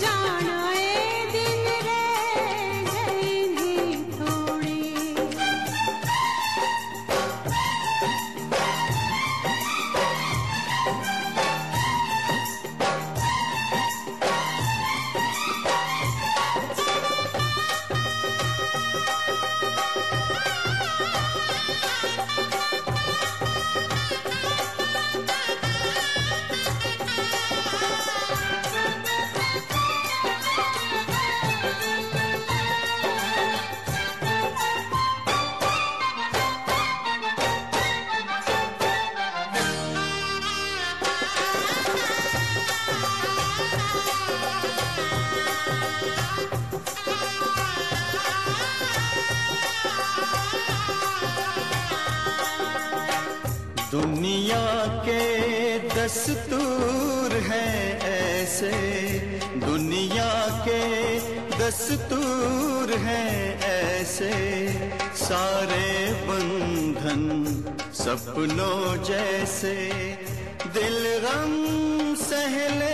جانا کے دستور ہیں ایسے، دنیا کے دستور ہیں ایسے۔ سارے بندھن سپنوں جیسے، دل غم سہل